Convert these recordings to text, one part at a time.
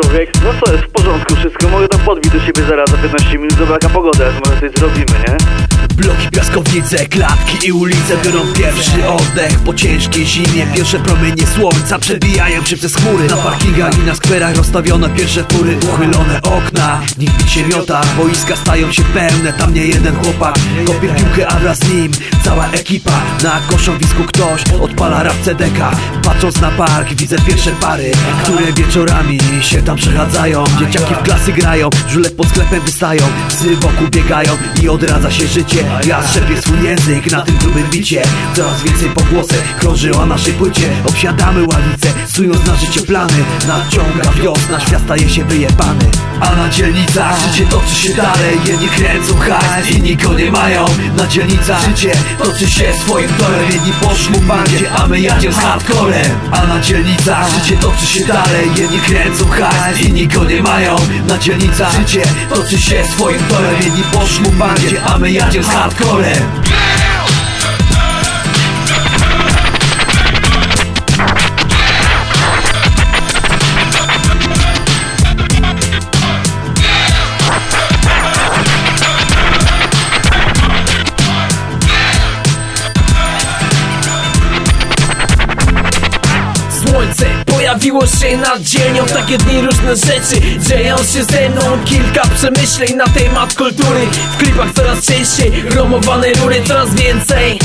człowiek? No co jest, w porządku wszystko, mogę tam podbić do siebie zaraz za 15 minut, zobacz jaka pogoda jest, może coś zrobimy, nie? Bloki, piaskownice, klatki i ulice biorą pierwszy oddech Po ciężkiej zimie. Pierwsze promienie słońca przebijają się przez chmury. Na parkingach i na skwerach rozstawiono pierwsze fury. Uchylone okna, nikt się miota. Boiska stają się pełne, tam nie jeden chłopak. Kopie piłkę, a wraz z nim cała ekipa. Na koszowisku ktoś odpala rap CDK Patrząc na park widzę pierwsze pary Które wieczorami się tam przechadzają. Dzieciaki w klasy grają, żule pod sklepem wystają. Psy wokół biegają i odradza się życie. Ja strzepię swój język na tym grubym bicie. Coraz więcej pogłosek krąży o naszej płycie. Obsiadamy ławice, sując na życie plany. Nadciąga wiosna, świat staje się wyjebany A na dzielnicach życie toczy się dalej Jedni kręcą hajs, inni go nie mają. Na dzielnicach życie toczy się swoim torem Jedni po szmubandzie, a my jadziemy z hardcorem. A na dzielnicach życie toczy się dalej Jedni kręcą hajs, inni go nie mają. Na dzielnicach życie toczy się swoim torem Jedni po szmubandzie, a my jadziemy z hardcorem pojawiło się nad dzielnią takie dni różne rzeczy dzieją się ze mną. Kilka przemyśleń na temat kultury. W klipach coraz częściej gromowane rury Coraz więcej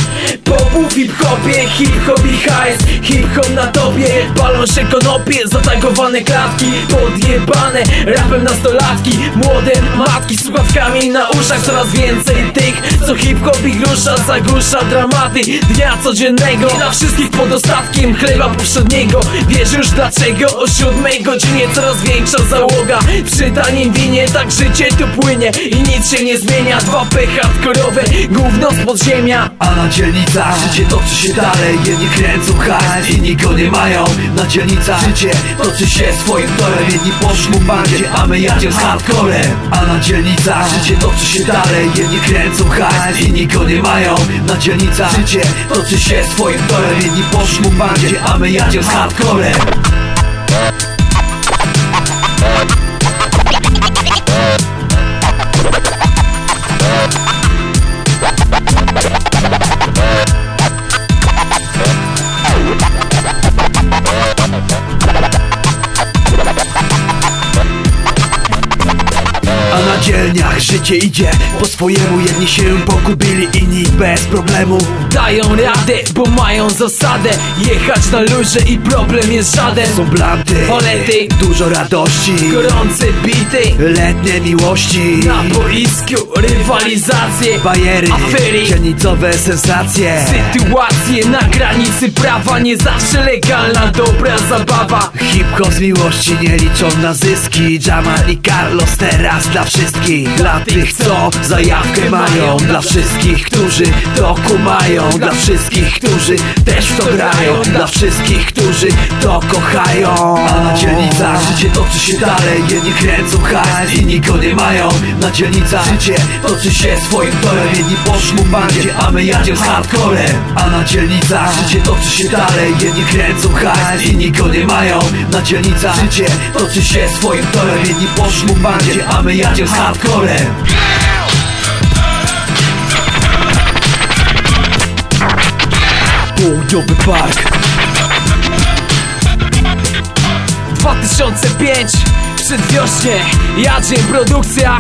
popu w hip-hopie Hip-hop i hajs, hip-hop na tobie Palą się konopie, zatagowane klatki Podjebane rapem nastolatki Młode matki z słuchawkami na uszach. Coraz więcej tych, co hip-hop ich rusza Zagłusza dramaty dnia codziennego. Dla wszystkich pod ostatkiem chleba powszedniego. Wiesz już dlaczego o siódmej godzinie Coraz większa załoga? Przy tanim winie Tak życie tu płynie i nic się nie zmienia. Dwa P hardkorowe, gówno z podziemia. A na dzielnicach życie toczy się dalej. Jedni kręcą hajs, inni go nie mają. Na dzielnicach życie toczy się swoim torem. Jedni po szmubandzie, a my jadziemy z hardcorem. A na dzielnicach życie toczy się dalej. Jedni kręcą hajs, inni go nie mają. Na dzielnicach życie toczy się swoim torem. Jedni po szmubandzie, a my jadziemy z hardcorem A na dzielniach życie idzie. Po swojemu Jedni się pogubili, inni bez problemu. Dają radę, bo mają zasadę. Jechać na luzie i problem jest żaden. Są blanty, Polety. dużo radości. Gorące bity. Letnie miłości. Na boisku rywalizacje. Bajery, Afery. dzielnicowe sensacje. Sytuacje na granicy prawa Nie zawsze legalna dobra zabawa. Hip-hop z miłości nie liczą na zyski. Jamal i Carlos teraz dla wszystkich Dla tych co zajawkę mają. Dla wszystkich, którzy to kumają Dla wszystkich, którzy też to grają. Dla wszystkich, którzy to kochają. A na dzielnicach życie toczy się dalej. Jedni kręcą hajs, inni go nie mają. Na dzielnicach życie toczy się swoim torem. Jedni po szmubandzie, a my jadziemy z hardcorem. A na dzielnicach życie toczy się dalej. Jedni kręcą hajs, inni go nie mają. Na dzielnicach życie toczy się swoim torem. Jedni po szmubandzie, a my jadziemy z Południowy Park. 2005 Przedwiośnie Jadziem produkcja